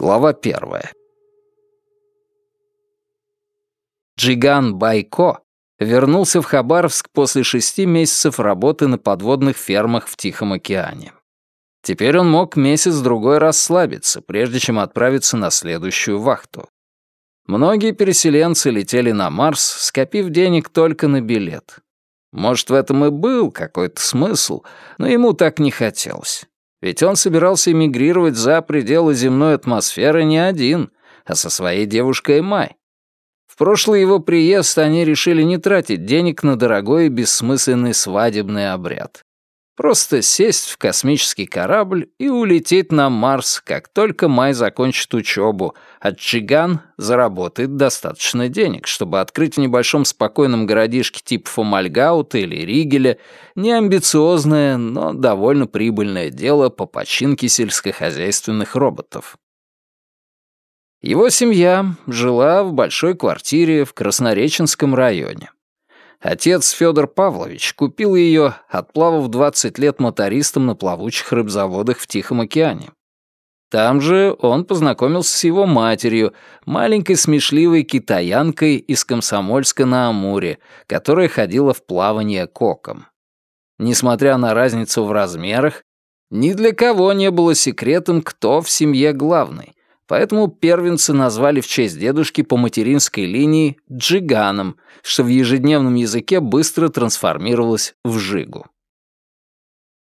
Глава первая. Джиган Байко вернулся в Хабаровск после шести месяцев работы на подводных фермах в Тихом океане. Теперь он мог месяц-другой расслабиться, прежде чем отправиться на следующую вахту. Многие переселенцы летели на Марс, скопив денег только на билет. Может, в этом и был какой-то смысл, но ему так не хотелось. Ведь он собирался эмигрировать за пределы земной атмосферы не один, а со своей девушкой Май. В прошлый его приезд они решили не тратить денег на дорогой и бессмысленный свадебный обряд. Просто сесть в космический корабль и улететь на Марс, как только Май закончит учебу, а Чиган заработает достаточно денег, чтобы открыть в небольшом спокойном городишке типа Фомальгаута или Ригеля неамбициозное, но довольно прибыльное дело по починке сельскохозяйственных роботов. Его семья жила в большой квартире в Краснореченском районе. Отец Федор Павлович купил ее, отплавав 20 лет мотористом на плавучих рыбзаводах в Тихом океане. Там же он познакомился с его матерью, маленькой смешливой китаянкой из Комсомольска на Амуре, которая ходила в плавание коком. Несмотря на разницу в размерах, ни для кого не было секретом, кто в семье главный, Поэтому первенца назвали в честь дедушки по материнской линии Джиганом, что в ежедневном языке быстро трансформировалось в Жигу.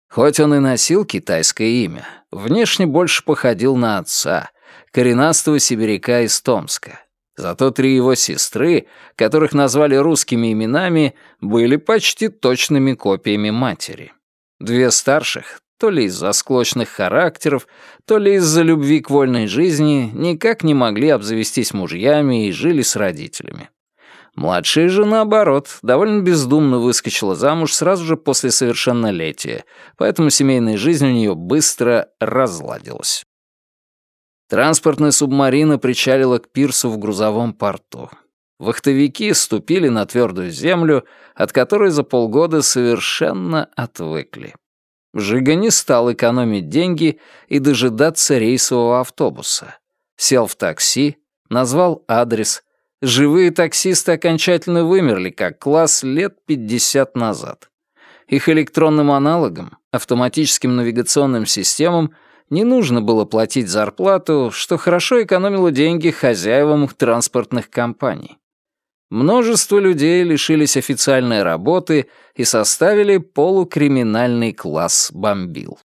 Хоть он и носил китайское имя, внешне больше походил на отца, коренастого сибиряка из Томска. Зато три его сестры, которых назвали русскими именами, были почти точными копиями матери. Две старших, то ли из-за склочных характеров, то ли из-за любви к вольной жизни, никак не могли обзавестись мужьями и жили с родителями. Младшая же, наоборот, довольно бездумно выскочила замуж сразу же после совершеннолетия, поэтому семейная жизнь у нее быстро разладилась. Транспортная субмарина причалила к пирсу в грузовом порту. Вахтовики ступили на твердую землю, от которой за полгода совершенно отвыкли. Жига не стал экономить деньги и дожидаться рейсового автобуса. Сел в такси, назвал адрес. Живые таксисты окончательно вымерли как класс лет 50 назад. Их электронным аналогам, автоматическим навигационным системам, не нужно было платить зарплату, что хорошо экономило деньги хозяевам транспортных компаний. Множество людей лишились официальной работы и составили полукриминальный класс бомбил.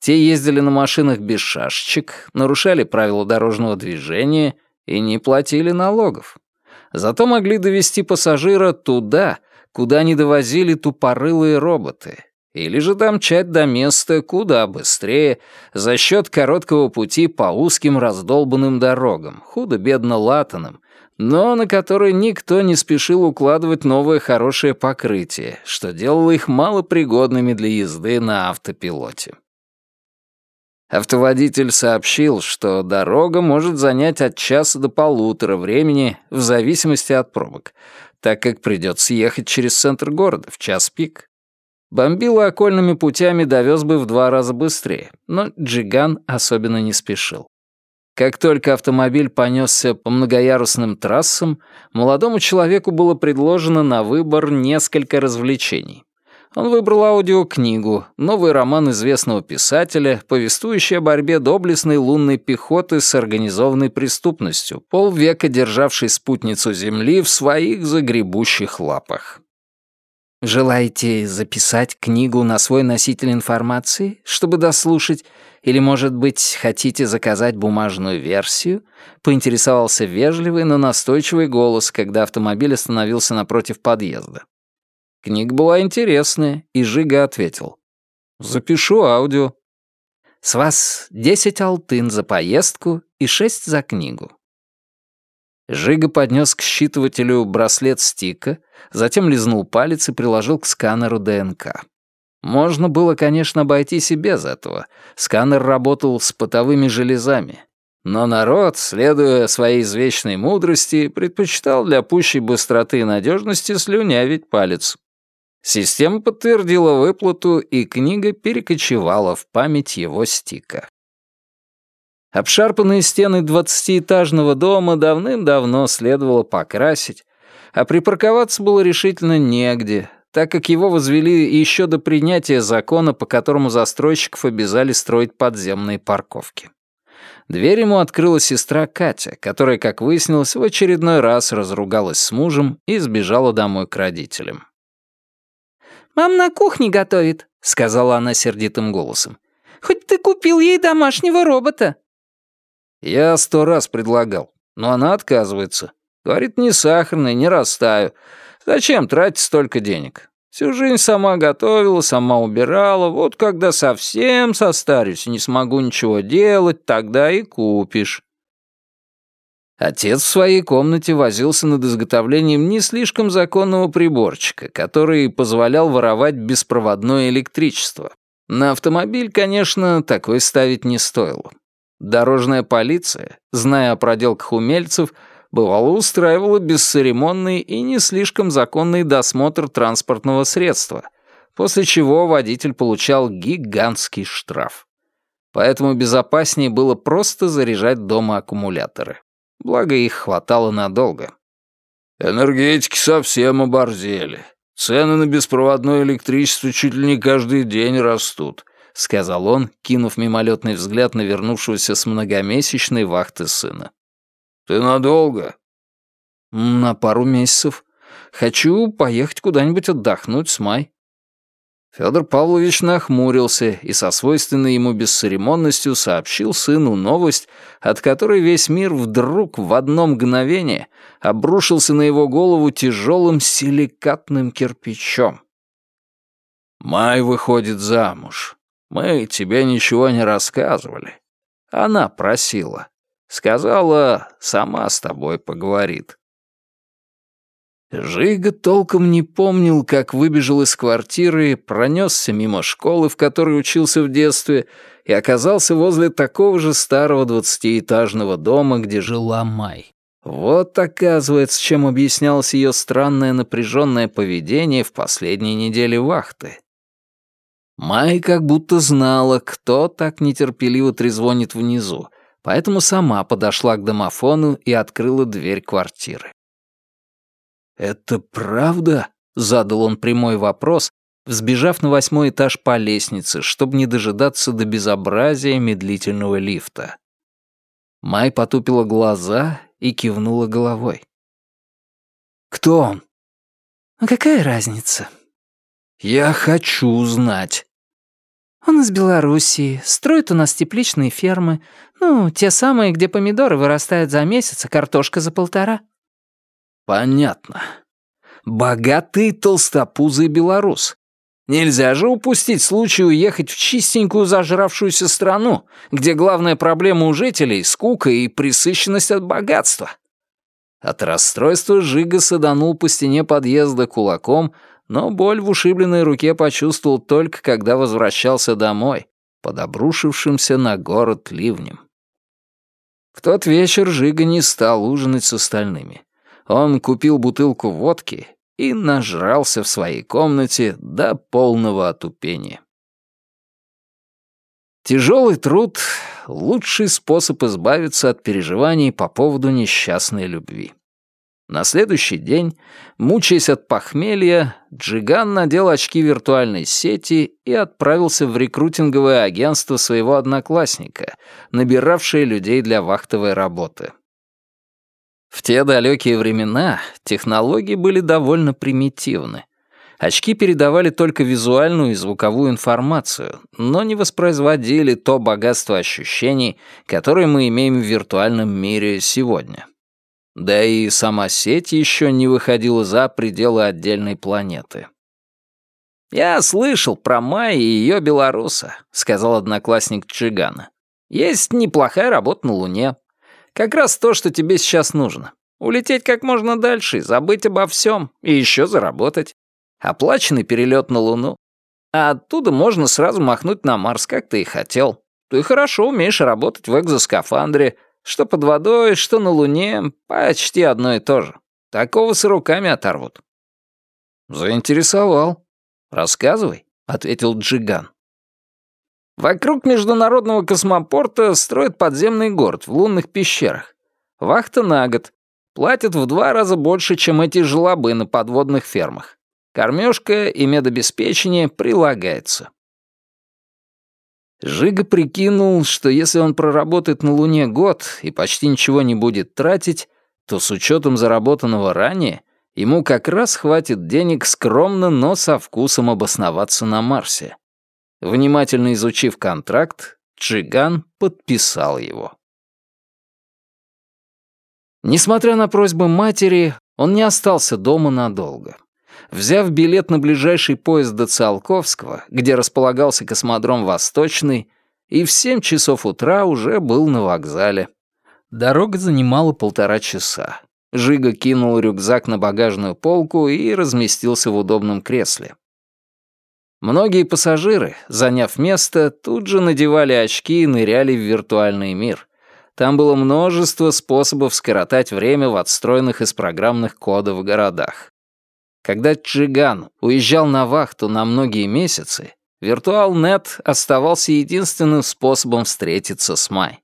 Те ездили на машинах без шашечек, нарушали правила дорожного движения и не платили налогов. Зато могли довести пассажира туда, куда не довозили тупорылые роботы, или же домчать до места куда быстрее за счет короткого пути по узким раздолбанным дорогам, худо-бедно латаным, но на которые никто не спешил укладывать новое хорошее покрытие, что делало их малопригодными для езды на автопилоте. Автоводитель сообщил, что дорога может занять от часа до полутора времени в зависимости от пробок, так как придется ехать через центр города в час пик. Бомбило окольными путями довез бы в два раза быстрее, но Джиган особенно не спешил. Как только автомобиль понесся по многоярусным трассам, молодому человеку было предложено на выбор несколько развлечений. Он выбрал аудиокнигу, новый роман известного писателя, повествующий о борьбе доблестной лунной пехоты с организованной преступностью, полвека державшей спутницу Земли в своих загребущих лапах. Желаете записать книгу на свой носитель информации, чтобы дослушать, или, может быть, хотите заказать бумажную версию?» — поинтересовался вежливый, но настойчивый голос, когда автомобиль остановился напротив подъезда. Книга была интересная, и Жига ответил. «Запишу аудио». «С вас десять алтын за поездку и шесть за книгу». Жига поднес к считывателю браслет стика, затем лизнул палец и приложил к сканеру ДНК. Можно было, конечно, обойтись и без этого. Сканер работал с потовыми железами. Но народ, следуя своей извечной мудрости, предпочитал для пущей быстроты и надежности слюнявить палец. Система подтвердила выплату, и книга перекочевала в память его стика. Обшарпанные стены двадцатиэтажного дома давным-давно следовало покрасить, а припарковаться было решительно негде, так как его возвели еще до принятия закона, по которому застройщиков обязали строить подземные парковки. Дверь ему открыла сестра Катя, которая, как выяснилось, в очередной раз разругалась с мужем и сбежала домой к родителям. «Мам на кухне готовит», — сказала она сердитым голосом. «Хоть ты купил ей домашнего робота». Я сто раз предлагал, но она отказывается. Говорит, не сахарный, не растаю. Зачем тратить столько денег? Всю жизнь сама готовила, сама убирала. Вот когда совсем состарюсь и не смогу ничего делать, тогда и купишь. Отец в своей комнате возился над изготовлением не слишком законного приборчика, который позволял воровать беспроводное электричество. На автомобиль, конечно, такой ставить не стоило. Дорожная полиция, зная о проделках умельцев, бывало устраивала бесцеремонный и не слишком законный досмотр транспортного средства, после чего водитель получал гигантский штраф. Поэтому безопаснее было просто заряжать дома аккумуляторы. Благо их хватало надолго. «Энергетики совсем оборзели. Цены на беспроводное электричество чуть ли не каждый день растут», — сказал он, кинув мимолетный взгляд на вернувшегося с многомесячной вахты сына. «Ты надолго?» «На пару месяцев. Хочу поехать куда-нибудь отдохнуть с Май». Федор Павлович нахмурился и со свойственной ему бесцеремонностью сообщил сыну новость, от которой весь мир вдруг в одно мгновение обрушился на его голову тяжелым силикатным кирпичом. «Май выходит замуж. Мы тебе ничего не рассказывали. Она просила. Сказала, сама с тобой поговорит. Жига толком не помнил, как выбежал из квартиры, пронесся мимо школы, в которой учился в детстве, и оказался возле такого же старого двадцатиэтажного дома, где жила Май. Вот, оказывается, чем объяснялось ее странное напряженное поведение в последние недели вахты. Май как будто знала, кто так нетерпеливо трезвонит внизу, поэтому сама подошла к домофону и открыла дверь квартиры. «Это правда?» — задал он прямой вопрос, взбежав на восьмой этаж по лестнице, чтобы не дожидаться до безобразия медлительного лифта. Май потупила глаза и кивнула головой. «Кто он?» «А какая разница?» «Я хочу узнать». Он из Белоруссии, строит у нас тепличные фермы. Ну, те самые, где помидоры вырастают за месяц, а картошка за полтора. Понятно. Богатый толстопузый белорус. Нельзя же упустить случай уехать в чистенькую зажравшуюся страну, где главная проблема у жителей — скука и присыщенность от богатства. От расстройства Жига саданул по стене подъезда кулаком, но боль в ушибленной руке почувствовал только когда возвращался домой, под обрушившимся на город ливнем. В тот вечер Жига не стал ужинать с остальными. Он купил бутылку водки и нажрался в своей комнате до полного отупения. Тяжелый труд — лучший способ избавиться от переживаний по поводу несчастной любви. На следующий день, мучаясь от похмелья, Джиган надел очки виртуальной сети и отправился в рекрутинговое агентство своего одноклассника, набиравшее людей для вахтовой работы. В те далекие времена технологии были довольно примитивны. Очки передавали только визуальную и звуковую информацию, но не воспроизводили то богатство ощущений, которое мы имеем в виртуальном мире сегодня. Да и сама сеть еще не выходила за пределы отдельной планеты. «Я слышал про Майи и ее белоруса», — сказал одноклассник Чигана. «Есть неплохая работа на Луне. Как раз то, что тебе сейчас нужно. Улететь как можно дальше и забыть обо всем, и еще заработать. Оплаченный перелет на Луну. А оттуда можно сразу махнуть на Марс, как ты и хотел. Ты хорошо умеешь работать в экзоскафандре, что под водой, что на Луне, почти одно и то же. Такого с руками оторвут». «Заинтересовал. Рассказывай», — ответил Джиган. Вокруг международного космопорта строят подземный город в лунных пещерах. Вахта на год. Платят в два раза больше, чем эти жлобы на подводных фермах. Кормежка и медобеспечение прилагается. Жига прикинул, что если он проработает на Луне год и почти ничего не будет тратить, то с учетом заработанного ранее ему как раз хватит денег скромно, но со вкусом обосноваться на Марсе. Внимательно изучив контракт, Джиган подписал его. Несмотря на просьбы матери, он не остался дома надолго. Взяв билет на ближайший поезд до Циолковского, где располагался космодром «Восточный», и в семь часов утра уже был на вокзале. Дорога занимала полтора часа. Жига кинул рюкзак на багажную полку и разместился в удобном кресле. Многие пассажиры, заняв место, тут же надевали очки и ныряли в виртуальный мир. Там было множество способов скоротать время в отстроенных из программных кодов городах. Когда Чжиган уезжал на вахту на многие месяцы, Виртуал.нет оставался единственным способом встретиться с Май.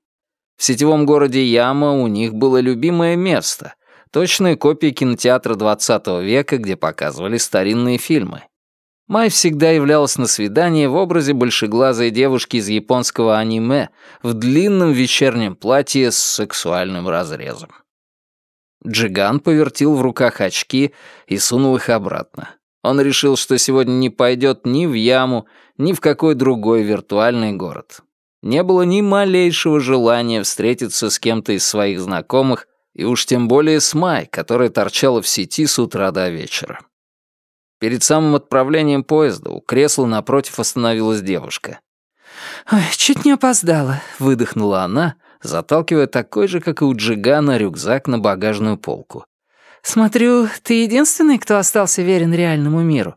В сетевом городе Яма у них было любимое место, точная копия кинотеатра 20 века, где показывали старинные фильмы. Май всегда являлась на свидание в образе большеглазой девушки из японского аниме в длинном вечернем платье с сексуальным разрезом. Джиган повертел в руках очки и сунул их обратно. Он решил, что сегодня не пойдет ни в яму, ни в какой другой виртуальный город. Не было ни малейшего желания встретиться с кем-то из своих знакомых, и уж тем более с Май, которая торчала в сети с утра до вечера. Перед самым отправлением поезда у кресла напротив остановилась девушка. «Ой, чуть не опоздала», — выдохнула она, заталкивая такой же, как и у Джигана, рюкзак на багажную полку. «Смотрю, ты единственный, кто остался верен реальному миру».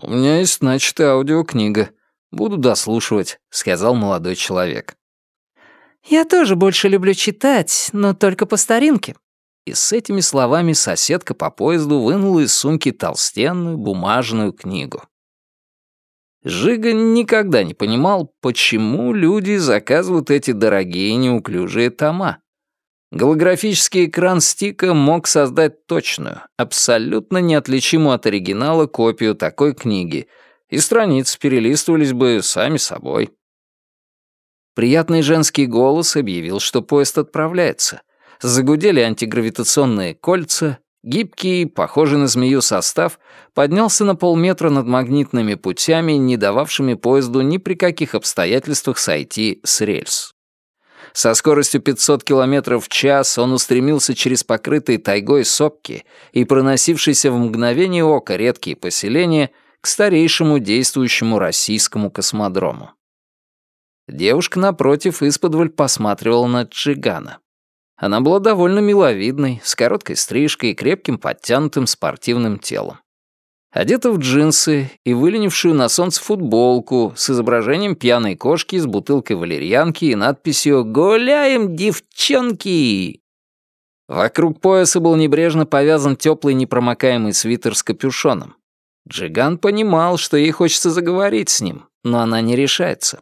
«У меня есть начатая аудиокнига. Буду дослушивать», — сказал молодой человек. «Я тоже больше люблю читать, но только по старинке». И с этими словами соседка по поезду вынула из сумки толстенную бумажную книгу. Жига никогда не понимал, почему люди заказывают эти дорогие неуклюжие тома. Голографический экран стика мог создать точную, абсолютно неотличимую от оригинала копию такой книги, и страницы перелистывались бы сами собой. Приятный женский голос объявил, что поезд отправляется. Загудели антигравитационные кольца, Гибкий, похожий на змею состав, поднялся на полметра над магнитными путями, не дававшими поезду ни при каких обстоятельствах сойти с рельс. Со скоростью 500 км в час он устремился через покрытые тайгой сопки и проносившиеся в мгновение ока редкие поселения к старейшему действующему российскому космодрому. Девушка, напротив, исподволь посматривала на Джигана. Она была довольно миловидной, с короткой стрижкой и крепким подтянутым спортивным телом. Одета в джинсы и выленившую на солнце футболку с изображением пьяной кошки с бутылкой валерьянки и надписью «Гуляем, девчонки!». Вокруг пояса был небрежно повязан теплый непромокаемый свитер с капюшоном. Джиган понимал, что ей хочется заговорить с ним, но она не решается.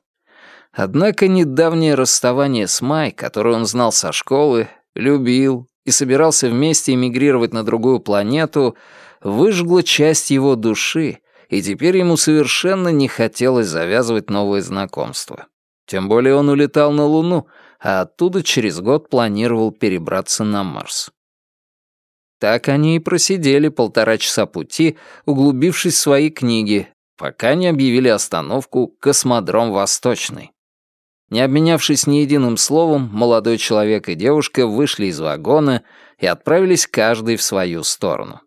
Однако недавнее расставание с Май, которую он знал со школы, любил и собирался вместе эмигрировать на другую планету, выжгло часть его души, и теперь ему совершенно не хотелось завязывать новые знакомства. Тем более он улетал на Луну, а оттуда через год планировал перебраться на Марс. Так они и просидели полтора часа пути, углубившись в свои книги, пока не объявили остановку «Космодром Восточный». Не обменявшись ни единым словом, молодой человек и девушка вышли из вагона и отправились каждый в свою сторону.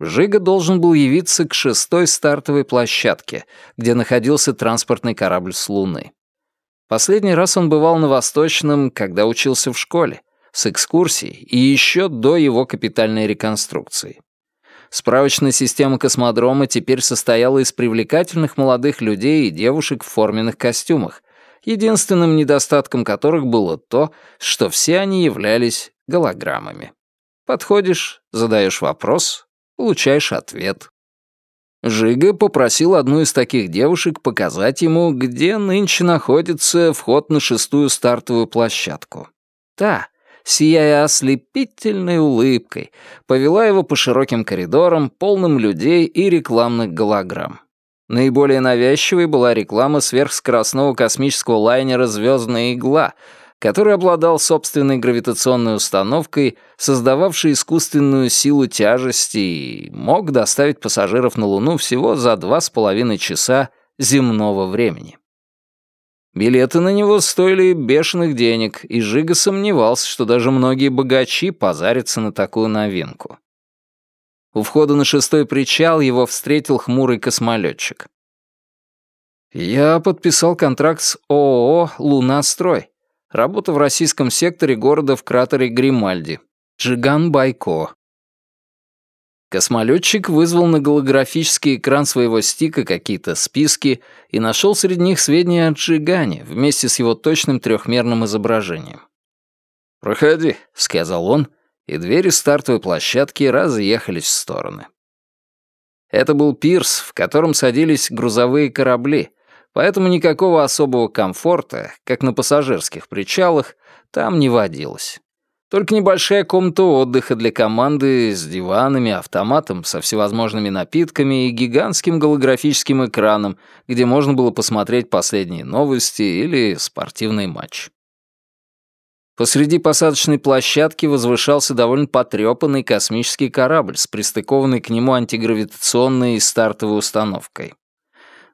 Жига должен был явиться к шестой стартовой площадке, где находился транспортный корабль с Луны. Последний раз он бывал на Восточном, когда учился в школе, с экскурсией и еще до его капитальной реконструкции. Справочная система космодрома теперь состояла из привлекательных молодых людей и девушек в форменных костюмах, единственным недостатком которых было то, что все они являлись голограммами. Подходишь, задаешь вопрос, получаешь ответ. Жига попросил одну из таких девушек показать ему, где нынче находится вход на шестую стартовую площадку. Та, сияя ослепительной улыбкой, повела его по широким коридорам, полным людей и рекламных голограмм. Наиболее навязчивой была реклама сверхскоростного космического лайнера «Звездная игла», который обладал собственной гравитационной установкой, создававшей искусственную силу тяжести и мог доставить пассажиров на Луну всего за два с половиной часа земного времени. Билеты на него стоили бешеных денег, и Жига сомневался, что даже многие богачи позарятся на такую новинку. У входа на шестой причал его встретил хмурый космолетчик. «Я подписал контракт с ООО «Лунастрой», Работа в российском секторе города в кратере Гримальди. Джиган Байко. Космолетчик вызвал на голографический экран своего стика какие-то списки и нашел среди них сведения о Джигане вместе с его точным трехмерным изображением. «Проходи», — сказал он, и двери стартовой площадки разъехались в стороны. Это был пирс, в котором садились грузовые корабли, поэтому никакого особого комфорта, как на пассажирских причалах, там не водилось. Только небольшая комната отдыха для команды с диванами, автоматом со всевозможными напитками и гигантским голографическим экраном, где можно было посмотреть последние новости или спортивный матч. Посреди посадочной площадки возвышался довольно потрепанный космический корабль с пристыкованной к нему антигравитационной стартовой установкой.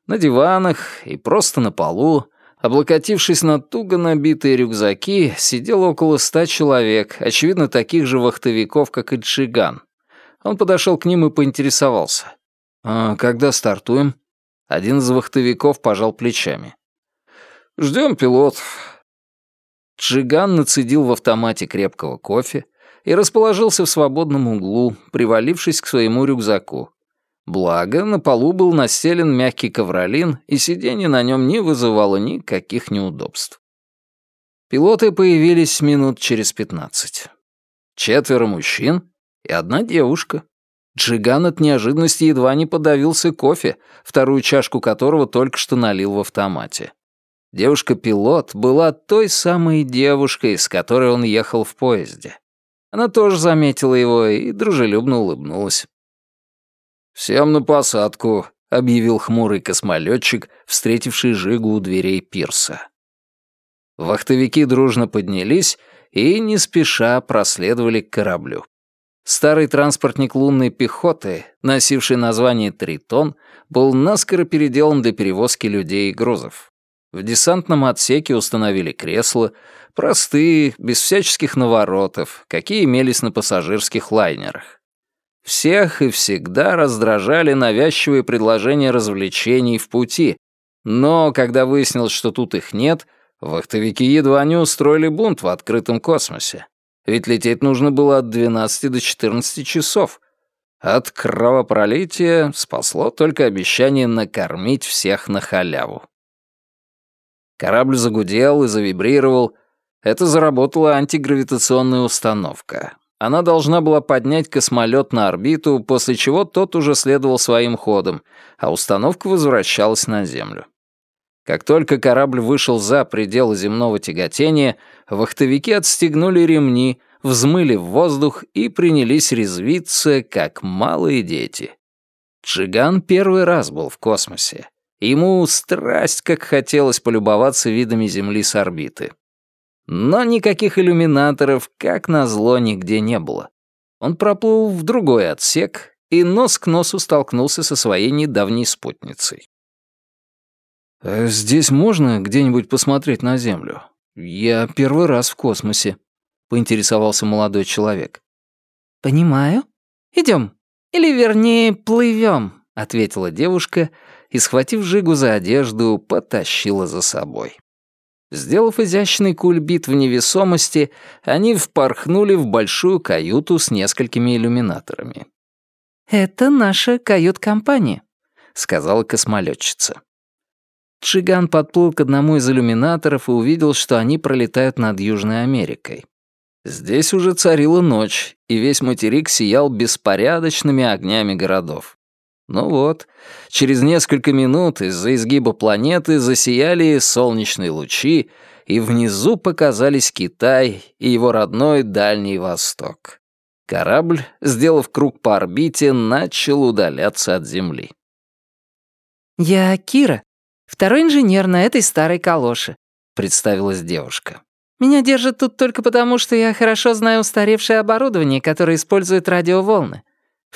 На диванах и просто на полу, облокотившись на туго набитые рюкзаки, сидело около ста человек, очевидно, таких же вахтовиков, как и Джиган. Он подошел к ним и поинтересовался. «А когда стартуем?» Один из вахтовиков пожал плечами. «Ждем пилотов». Джиган нацедил в автомате крепкого кофе и расположился в свободном углу, привалившись к своему рюкзаку. Благо, на полу был настелен мягкий ковролин, и сиденье на нем не вызывало никаких неудобств. Пилоты появились минут через пятнадцать. Четверо мужчин и одна девушка. Джиган от неожиданности едва не подавился кофе, вторую чашку которого только что налил в автомате. Девушка-пилот была той самой девушкой, с которой он ехал в поезде. Она тоже заметила его и дружелюбно улыбнулась. «Всем на посадку», — объявил хмурый космолетчик, встретивший Жигу у дверей пирса. Вахтовики дружно поднялись и не спеша проследовали к кораблю. Старый транспортник лунной пехоты, носивший название «Тритон», был наскоро переделан для перевозки людей и грузов. В десантном отсеке установили кресла, простые, без всяческих наворотов, какие имелись на пассажирских лайнерах. Всех и всегда раздражали навязчивые предложения развлечений в пути, но когда выяснилось, что тут их нет, вахтовики едва не устроили бунт в открытом космосе. Ведь лететь нужно было от 12 до 14 часов. От кровопролития спасло только обещание накормить всех на халяву. Корабль загудел и завибрировал. Это заработала антигравитационная установка. Она должна была поднять космолет на орбиту, после чего тот уже следовал своим ходом, а установка возвращалась на Землю. Как только корабль вышел за пределы земного тяготения, вахтовики отстегнули ремни, взмыли в воздух и принялись резвиться, как малые дети. Джиган первый раз был в космосе. Ему страсть как хотелось полюбоваться видами Земли с орбиты. Но никаких иллюминаторов, как назло, нигде не было. Он проплыл в другой отсек и нос к носу столкнулся со своей недавней спутницей. «Э, «Здесь можно где-нибудь посмотреть на Землю? Я первый раз в космосе», — поинтересовался молодой человек. «Понимаю. Идем. Или, вернее, плывем», — ответила девушка и, схватив Жигу за одежду, потащила за собой. Сделав изящный кульбит в невесомости, они впорхнули в большую каюту с несколькими иллюминаторами. «Это наша кают-компания», — сказала космолетчица. Чиган подплыл к одному из иллюминаторов и увидел, что они пролетают над Южной Америкой. Здесь уже царила ночь, и весь материк сиял беспорядочными огнями городов. Ну вот, через несколько минут из-за изгиба планеты засияли солнечные лучи, и внизу показались Китай и его родной Дальний Восток. Корабль, сделав круг по орбите, начал удаляться от Земли. «Я Кира, второй инженер на этой старой калоше», — представилась девушка. «Меня держат тут только потому, что я хорошо знаю устаревшее оборудование, которое использует радиоволны.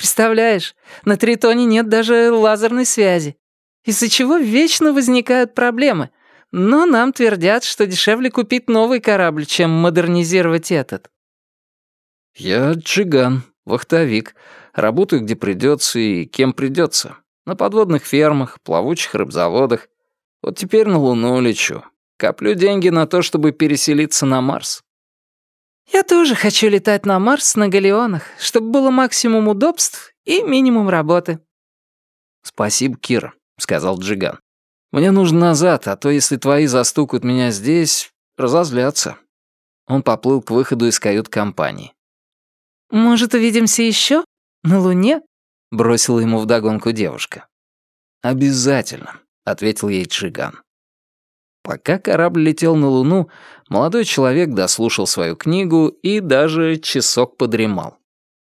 Представляешь, на Тритоне нет даже лазерной связи, из-за чего вечно возникают проблемы. Но нам твердят, что дешевле купить новый корабль, чем модернизировать этот. «Я джиган, вахтовик. Работаю, где придется и кем придется. На подводных фермах, плавучих рыбзаводах. Вот теперь на Луну лечу. Коплю деньги на то, чтобы переселиться на Марс. «Я тоже хочу летать на Марс на галеонах, чтобы было максимум удобств и минимум работы». «Спасибо, Кира», — сказал Джиган. «Мне нужно назад, а то если твои застукают меня здесь, разозлятся». Он поплыл к выходу из кают-компании. «Может, увидимся еще? На Луне?» — бросила ему вдогонку девушка. «Обязательно», — ответил ей Джиган. Пока корабль летел на Луну, молодой человек дослушал свою книгу и даже часок подремал.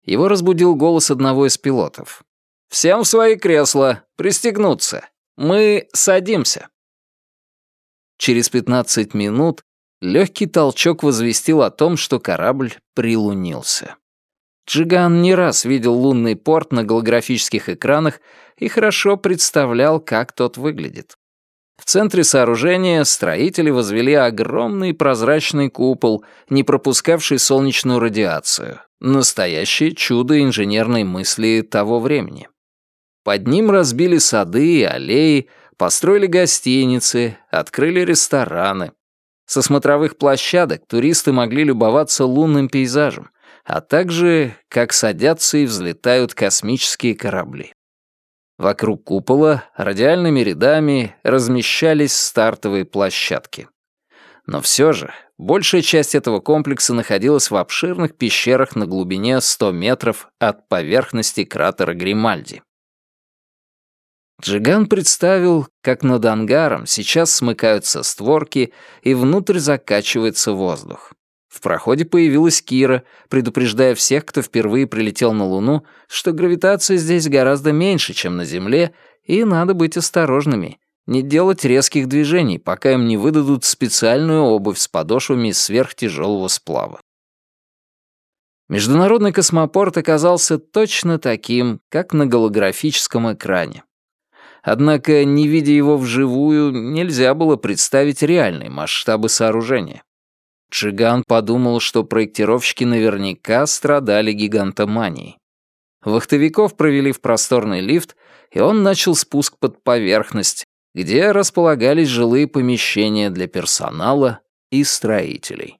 Его разбудил голос одного из пилотов. «Всем в свои кресла! Пристегнуться! Мы садимся!» Через 15 минут легкий толчок возвестил о том, что корабль прилунился. Джиган не раз видел лунный порт на голографических экранах и хорошо представлял, как тот выглядит. В центре сооружения строители возвели огромный прозрачный купол, не пропускавший солнечную радиацию. Настоящее чудо инженерной мысли того времени. Под ним разбили сады и аллеи, построили гостиницы, открыли рестораны. Со смотровых площадок туристы могли любоваться лунным пейзажем, а также как садятся и взлетают космические корабли. Вокруг купола радиальными рядами размещались стартовые площадки. Но все же большая часть этого комплекса находилась в обширных пещерах на глубине 100 метров от поверхности кратера Гримальди. Джиган представил, как над ангаром сейчас смыкаются створки и внутрь закачивается воздух. В проходе появилась Кира, предупреждая всех, кто впервые прилетел на Луну, что гравитация здесь гораздо меньше, чем на Земле, и надо быть осторожными, не делать резких движений, пока им не выдадут специальную обувь с подошвами из сверхтяжелого сплава. Международный космопорт оказался точно таким, как на голографическом экране. Однако, не видя его вживую, нельзя было представить реальные масштабы сооружения. Джиган подумал, что проектировщики наверняка страдали гигантоманией. Вахтовиков провели в просторный лифт, и он начал спуск под поверхность, где располагались жилые помещения для персонала и строителей.